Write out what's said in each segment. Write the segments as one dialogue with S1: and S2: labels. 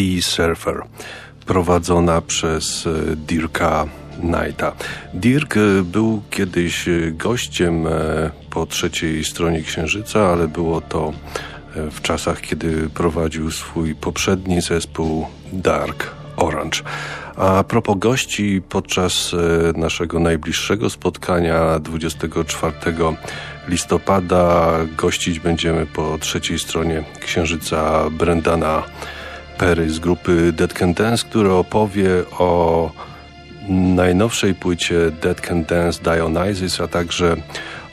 S1: Sea Surfer prowadzona przez e, Dirka Knighta. Dirk e, był kiedyś e, gościem po trzeciej stronie Księżyca, ale było to w czasach, kiedy prowadził swój poprzedni zespół Dark Orange. A propos gości, podczas naszego najbliższego spotkania 24 listopada gościć będziemy po trzeciej stronie Księżyca Brendana Perry z grupy Dead Can Dance, który opowie o najnowszej płycie Dead Can Dance Dionysus, a także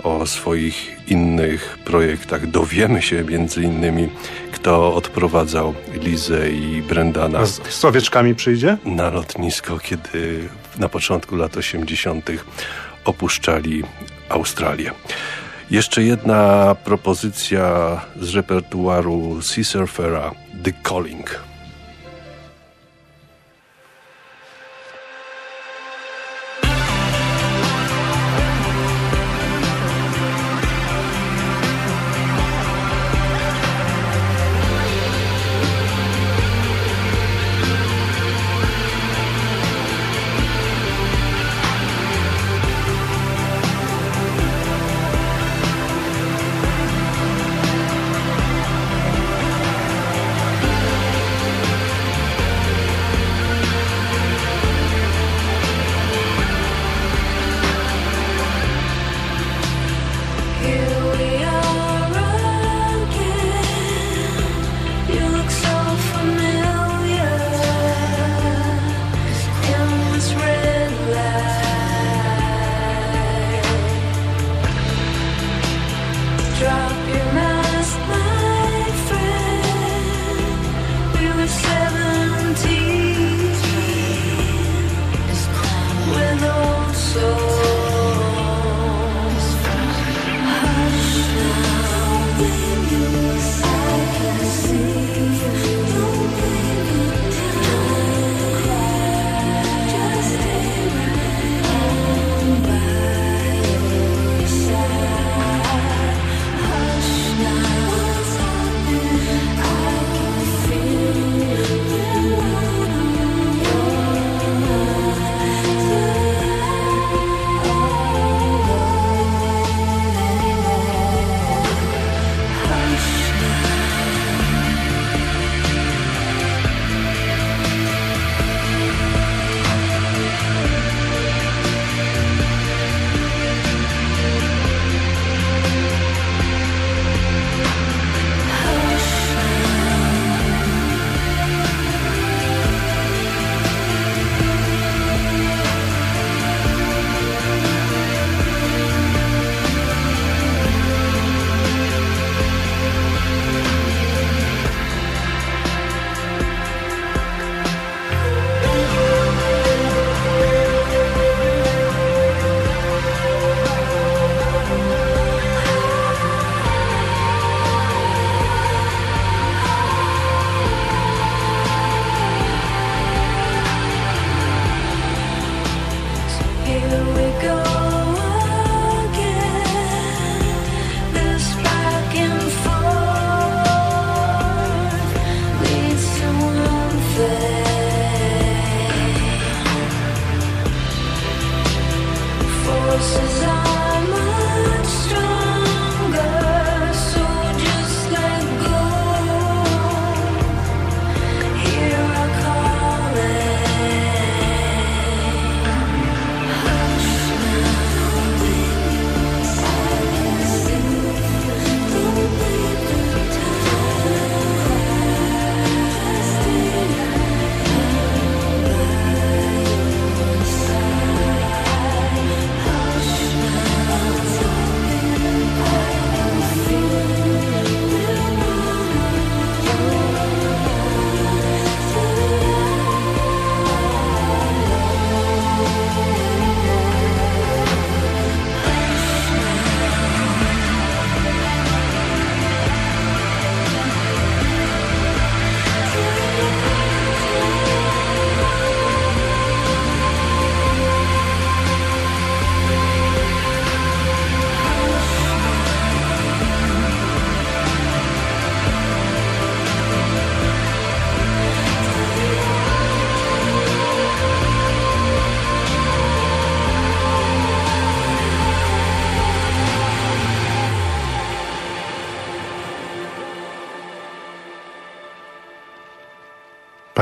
S1: o swoich innych projektach. Dowiemy się między innymi, kto odprowadzał Lizę i Brendana.
S2: z, z Sowieczkami przyjdzie?
S1: Na lotnisko, kiedy na początku lat 80. opuszczali Australię. Jeszcze jedna propozycja z repertuaru Sea Surfera, The Calling.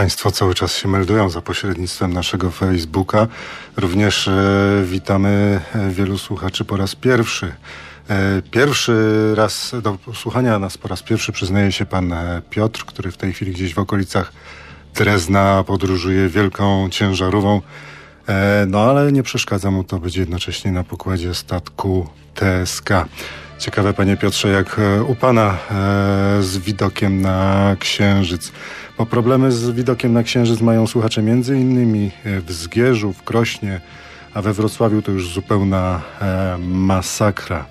S2: Państwo cały czas się meldują za pośrednictwem naszego Facebooka. Również e, witamy e, wielu słuchaczy po raz pierwszy. E, pierwszy raz do słuchania nas po raz pierwszy przyznaje się pan Piotr, który w tej chwili gdzieś w okolicach Drezna podróżuje wielką ciężarową. No ale nie przeszkadza mu to być jednocześnie na pokładzie statku TSK. Ciekawe, panie Piotrze, jak u pana z widokiem na Księżyc. Bo problemy z widokiem na Księżyc mają słuchacze między innymi e, w Zgierzu, w Krośnie, a we Wrocławiu to już zupełna e, masakra.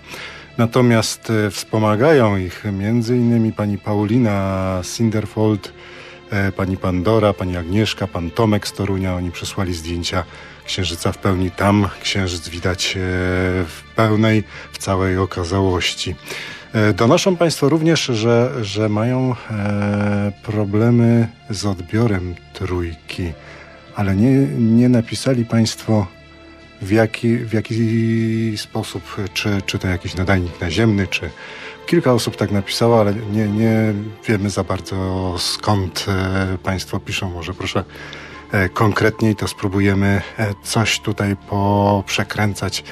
S2: Natomiast e, wspomagają ich między innymi pani Paulina Sinderfold, e, pani Pandora, pani Agnieszka, pan Tomek z Torunia. Oni przysłali zdjęcia księżyca w pełni. Tam księżyc widać e, w pełnej, w całej okazałości. E, Donoszą Państwo również, że, że mają e, problemy z odbiorem trójki, ale nie, nie napisali Państwo w jaki, w jaki sposób, czy, czy to jakiś nadajnik naziemny, czy kilka osób tak napisało, ale nie, nie wiemy za bardzo skąd Państwo piszą. Może proszę konkretniej, to spróbujemy e, coś tutaj poprzekręcać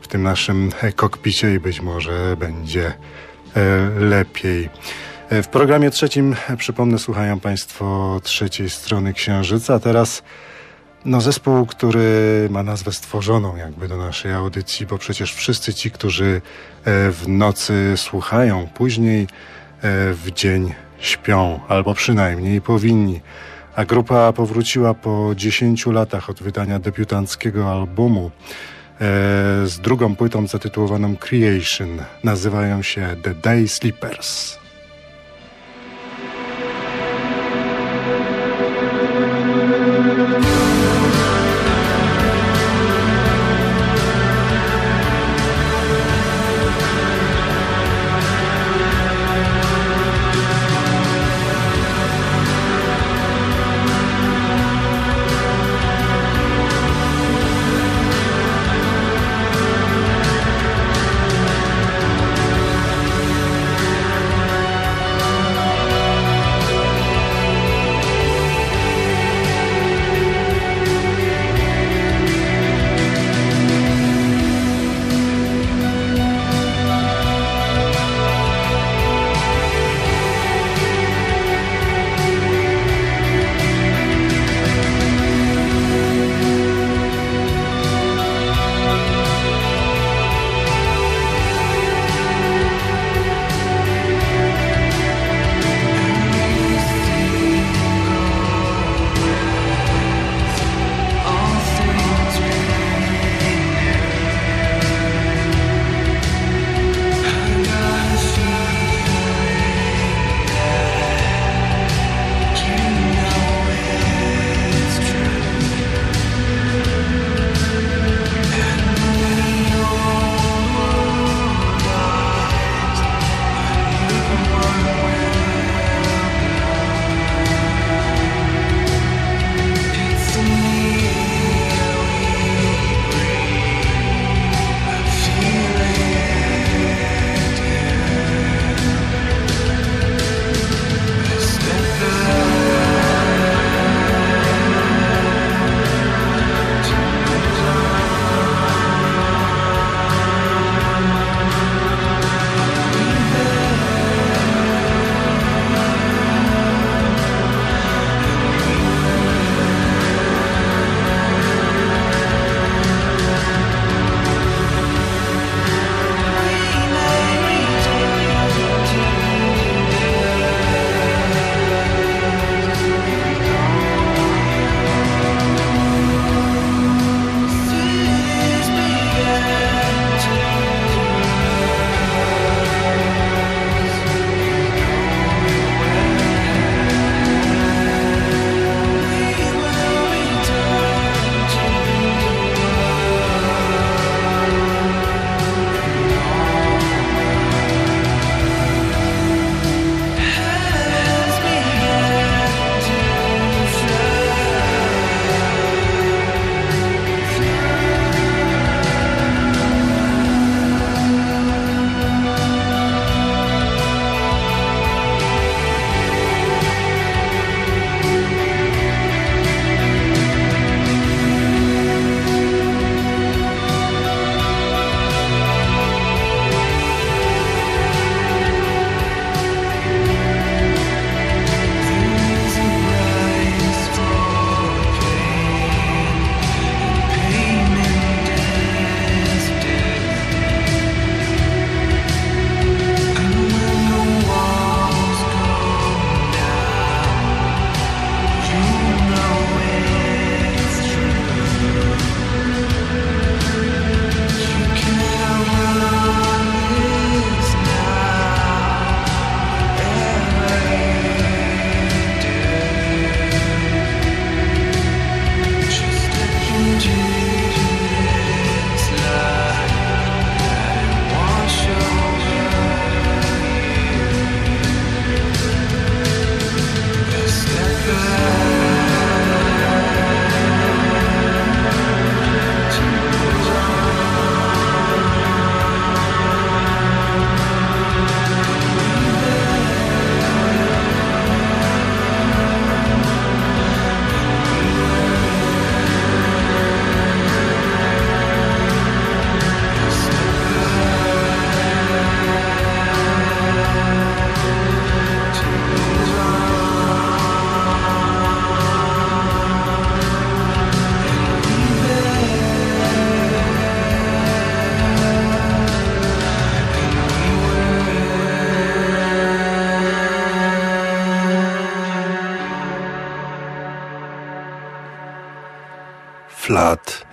S2: w tym naszym e, kokpicie i być może będzie e, lepiej. E, W programie trzecim, e, przypomnę, słuchają Państwo trzeciej strony Księżyca. Teraz no zespół, który ma nazwę stworzoną jakby do naszej audycji, bo przecież wszyscy ci, którzy e, w nocy słuchają, później e, w dzień śpią, albo przynajmniej powinni. A grupa powróciła po 10 latach od wydania debiutanckiego albumu e, z drugą płytą zatytułowaną Creation. Nazywają się The Day Sleepers.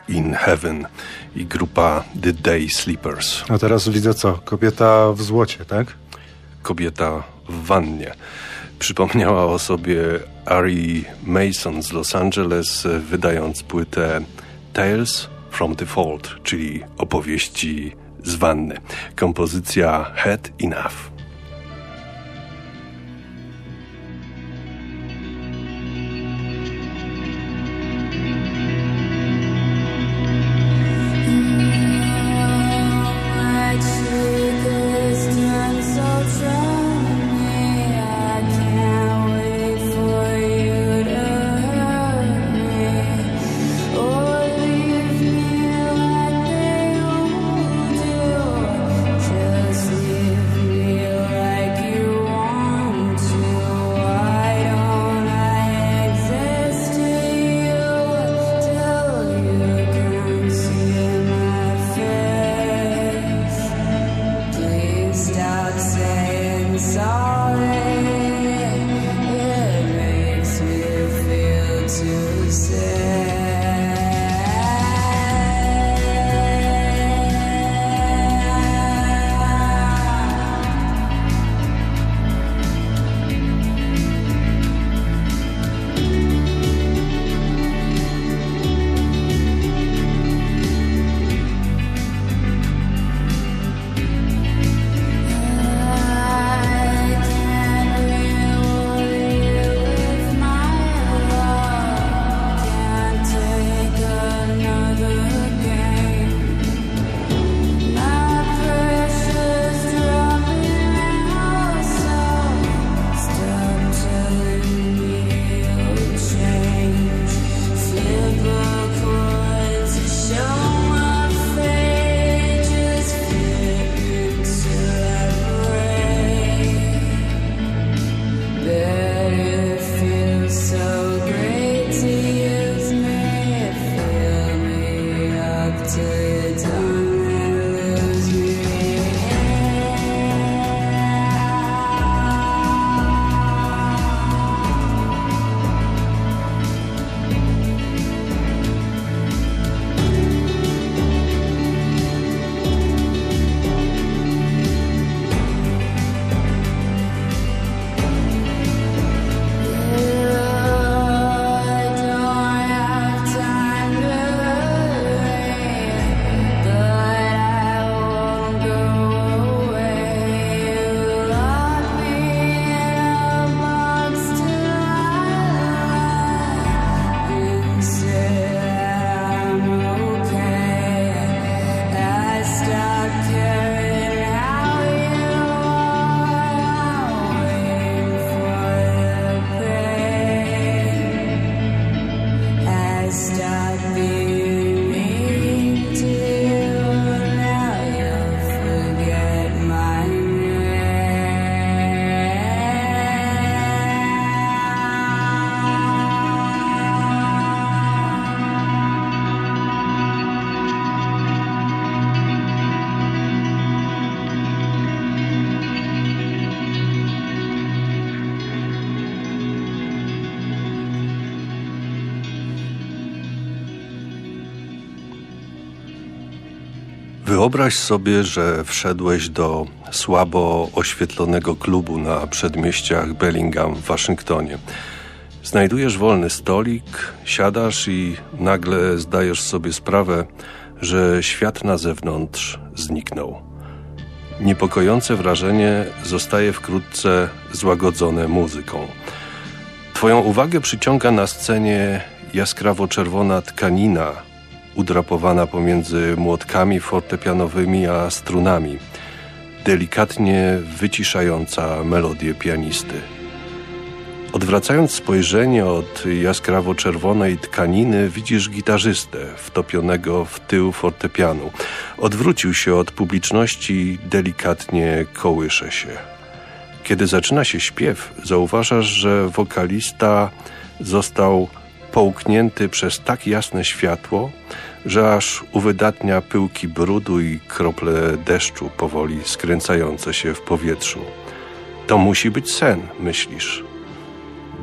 S3: In Heaven i grupa The Day Sleepers.
S2: A teraz widzę co? Kobieta w złocie, tak?
S3: Kobieta w wannie. Przypomniała o sobie Ari Mason z Los Angeles, wydając płytę Tales from the Fold, czyli opowieści z wanny. Kompozycja Head Enough. Wyobraź sobie, że wszedłeś do słabo oświetlonego klubu na przedmieściach Bellingham w Waszyngtonie. Znajdujesz wolny stolik, siadasz i nagle zdajesz sobie sprawę, że świat na zewnątrz zniknął. Niepokojące wrażenie zostaje wkrótce złagodzone muzyką. Twoją uwagę przyciąga na scenie jaskrawo czerwona tkanina udrapowana pomiędzy młotkami fortepianowymi a strunami, delikatnie wyciszająca melodię pianisty. Odwracając spojrzenie od jaskrawo-czerwonej tkaniny, widzisz gitarzystę wtopionego w tył fortepianu. Odwrócił się od publiczności, delikatnie kołysze się. Kiedy zaczyna się śpiew, zauważasz, że wokalista został połknięty przez tak jasne światło, że aż uwydatnia pyłki brudu i krople deszczu powoli skręcające się w powietrzu. To musi być sen, myślisz.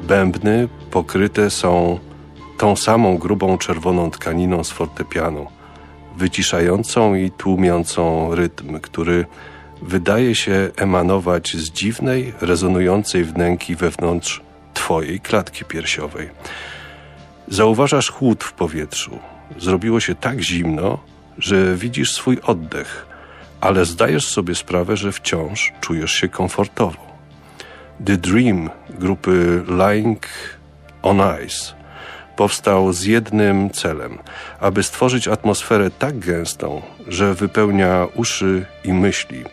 S3: Bębny pokryte są
S4: tą samą grubą czerwoną tkaniną z fortepianu, wyciszającą i tłumiącą rytm, który wydaje się emanować z dziwnej, rezonującej wnęki wewnątrz twojej klatki piersiowej. Zauważasz chłód w powietrzu. Zrobiło się tak zimno, że widzisz swój oddech, ale zdajesz sobie sprawę, że wciąż czujesz się komfortowo. The Dream grupy Lying on Ice powstał z jednym celem, aby stworzyć atmosferę tak gęstą, że wypełnia uszy i myśli,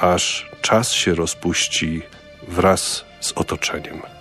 S4: aż czas się rozpuści wraz z otoczeniem.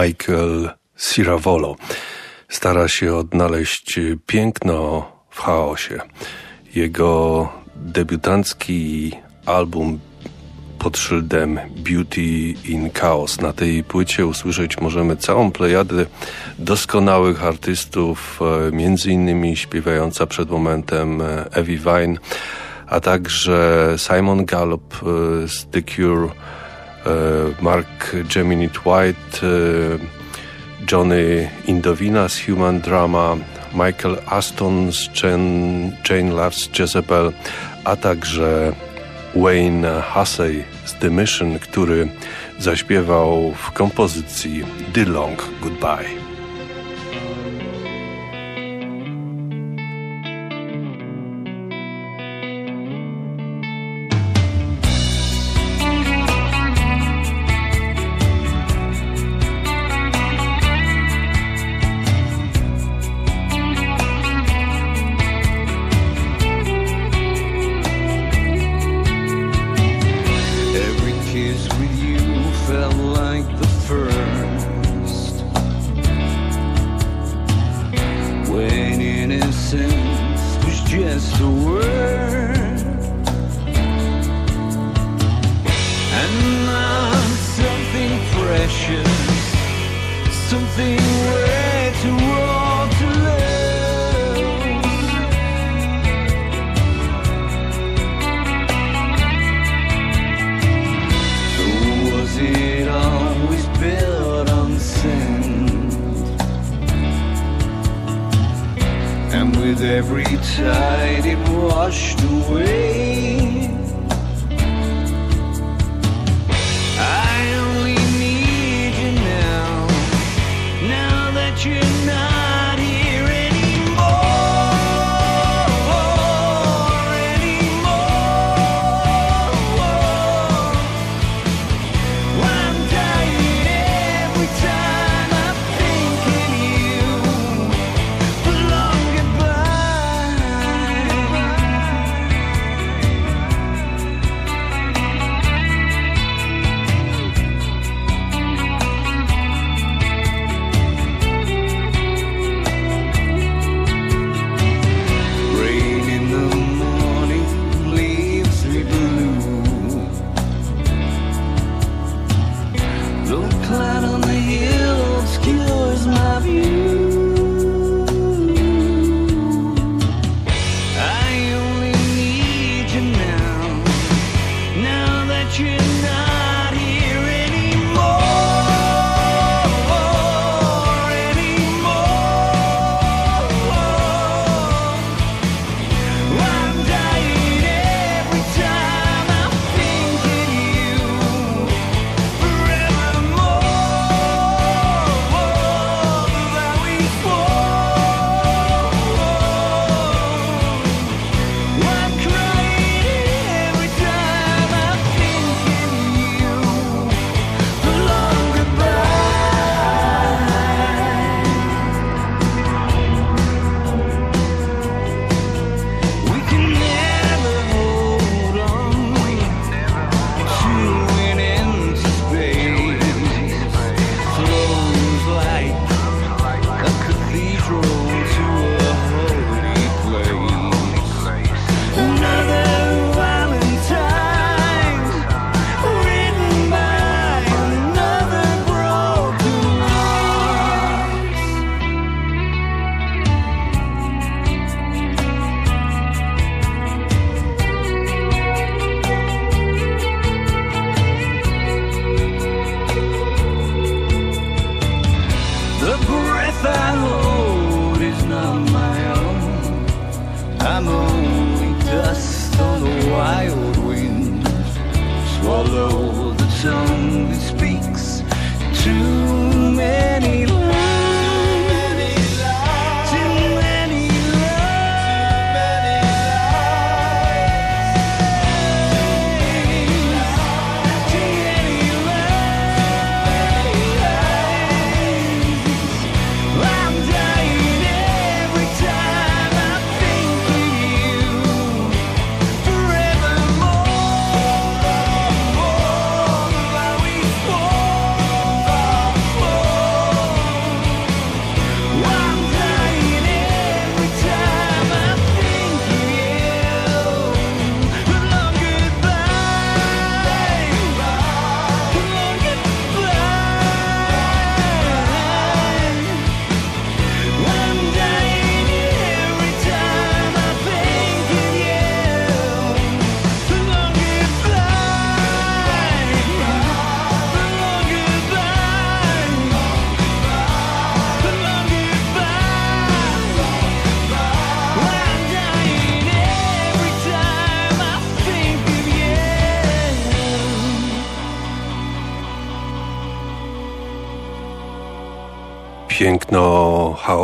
S5: Michael Siravolo. Stara się odnaleźć piękno w chaosie. Jego debiutancki album pod szyldem Beauty in Chaos. Na tej płycie usłyszeć możemy całą plejadę doskonałych artystów, e, między innymi śpiewająca przed momentem e, Evie Vine, a także Simon Gallup e, z The Cure, Mark Geminit White, Johnny Indovina z Human Drama, Michael Aston z Jane, Jane Loves Jezebel, a także Wayne Hussey z The Mission, który zaśpiewał w kompozycji The Long Goodbye.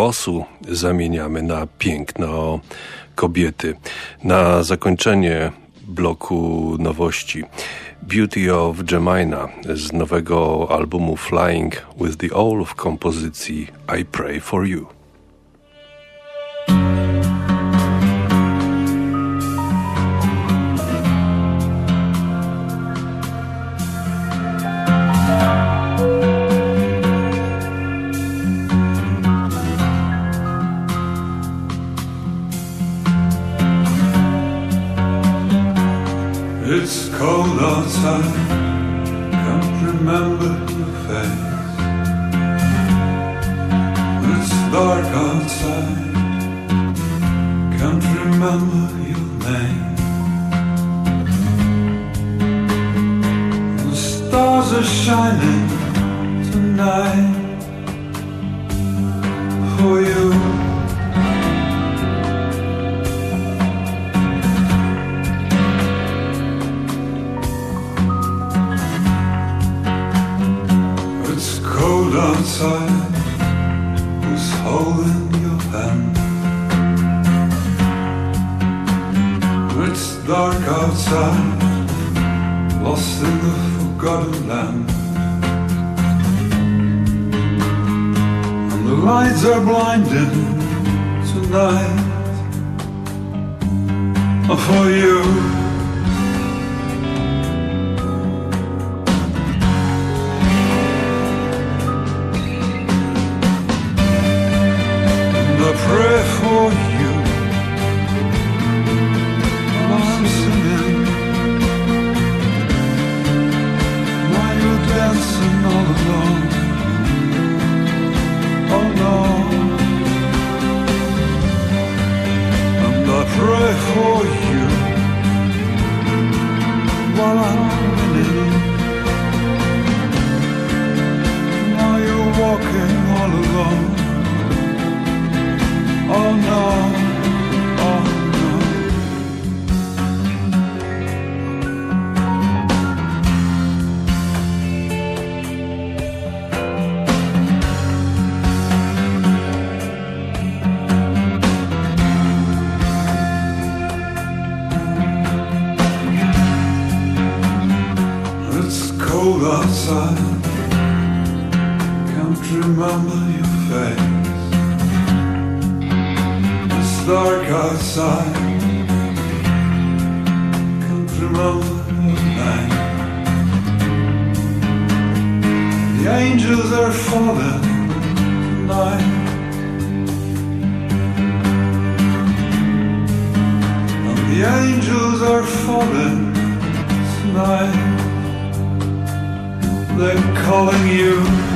S6: Chaosu zamieniamy na piękno kobiety. Na zakończenie bloku nowości Beauty of Jemina z nowego albumu Flying with the Owl w kompozycji I Pray for You. dark outside. Can't remember your name. The stars are shining tonight. London tonight for you. cold outside. Can't remember your face. It's dark outside. Can't remember your name. The angels are falling tonight. And the angels are falling tonight they're calling you.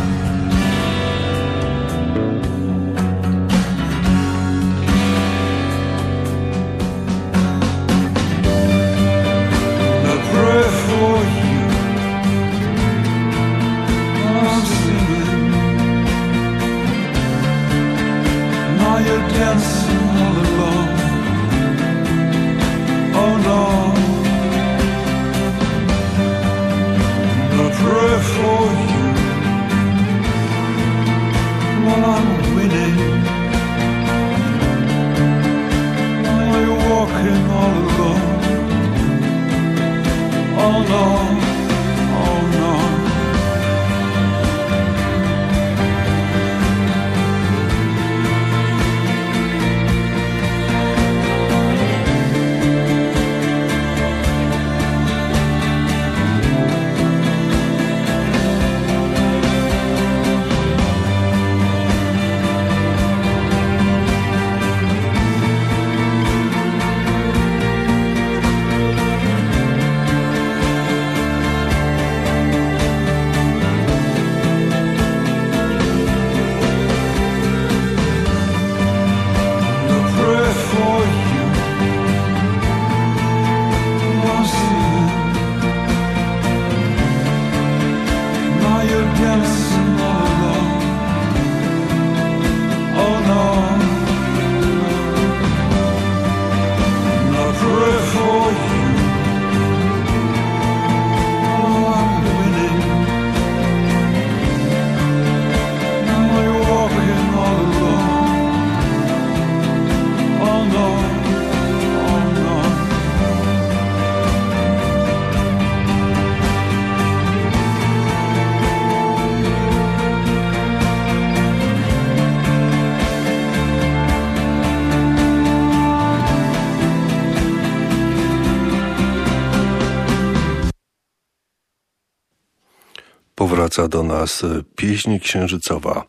S3: Powraca do nas pieśń księżycowa,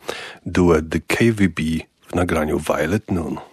S3: duet The KVB w nagraniu Violet Noon.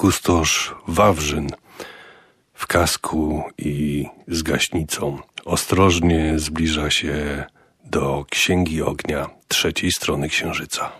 S3: Kustosz Wawrzyn w kasku i z gaśnicą ostrożnie zbliża się do Księgi Ognia trzeciej strony Księżyca.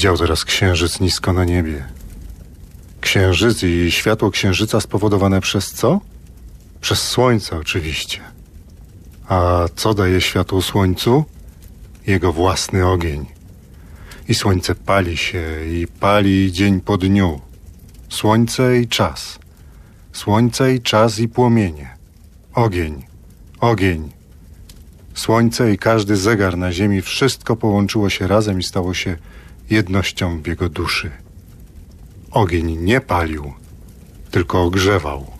S2: Widział teraz księżyc nisko na niebie. Księżyc i światło księżyca spowodowane przez co? Przez słońce oczywiście. A co daje światło słońcu? Jego własny ogień. I słońce pali się i pali dzień po dniu. Słońce i czas. Słońce i czas i płomienie. Ogień. Ogień. Słońce i każdy zegar na ziemi wszystko połączyło się razem i stało się jednością w jego duszy. Ogień nie palił, tylko ogrzewał.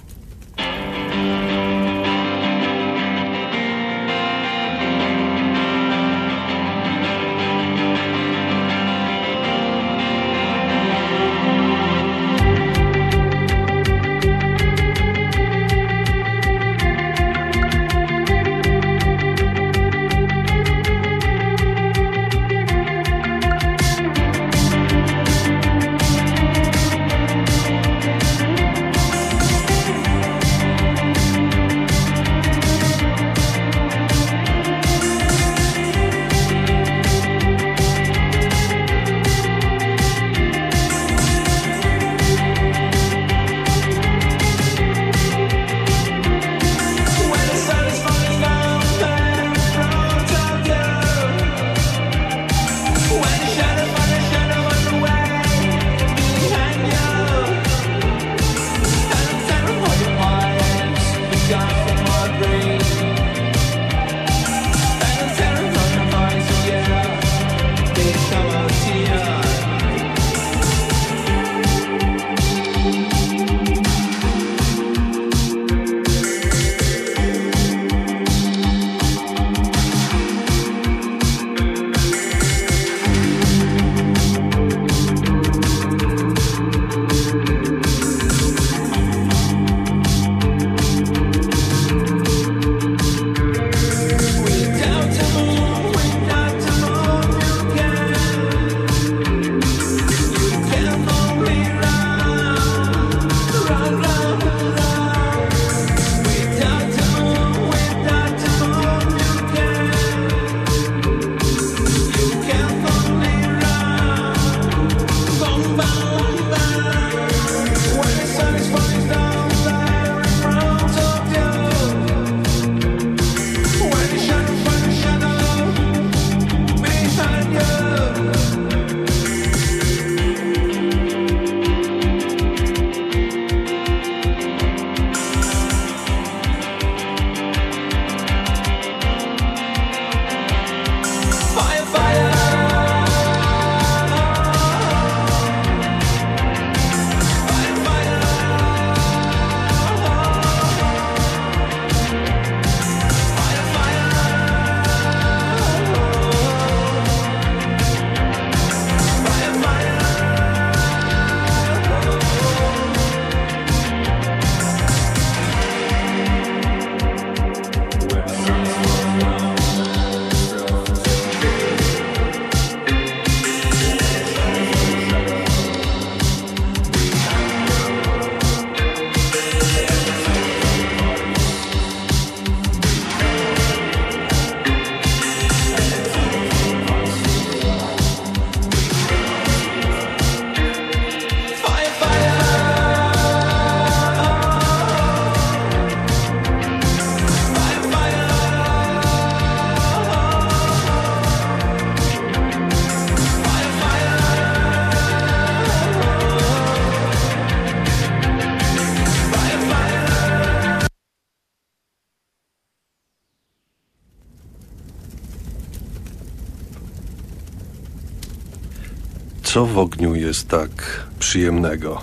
S7: Co w ogniu jest tak przyjemnego?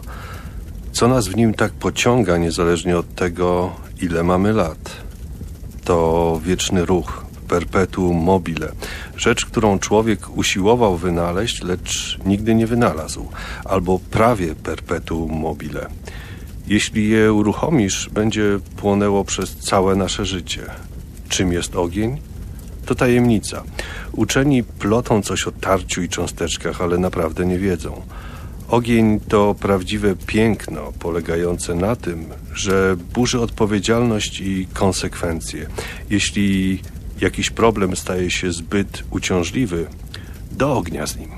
S7: Co nas w nim tak pociąga, niezależnie od tego, ile mamy lat? To wieczny ruch, perpetuum mobile. Rzecz, którą człowiek usiłował wynaleźć, lecz nigdy nie wynalazł. Albo prawie perpetuum mobile. Jeśli je uruchomisz, będzie płonęło przez całe nasze życie. Czym jest ogień? To tajemnica. Uczeni plotą coś o tarciu i cząsteczkach, ale naprawdę nie wiedzą. Ogień to prawdziwe piękno, polegające na tym, że burzy odpowiedzialność i konsekwencje. Jeśli jakiś problem staje się zbyt uciążliwy, do ognia z nim.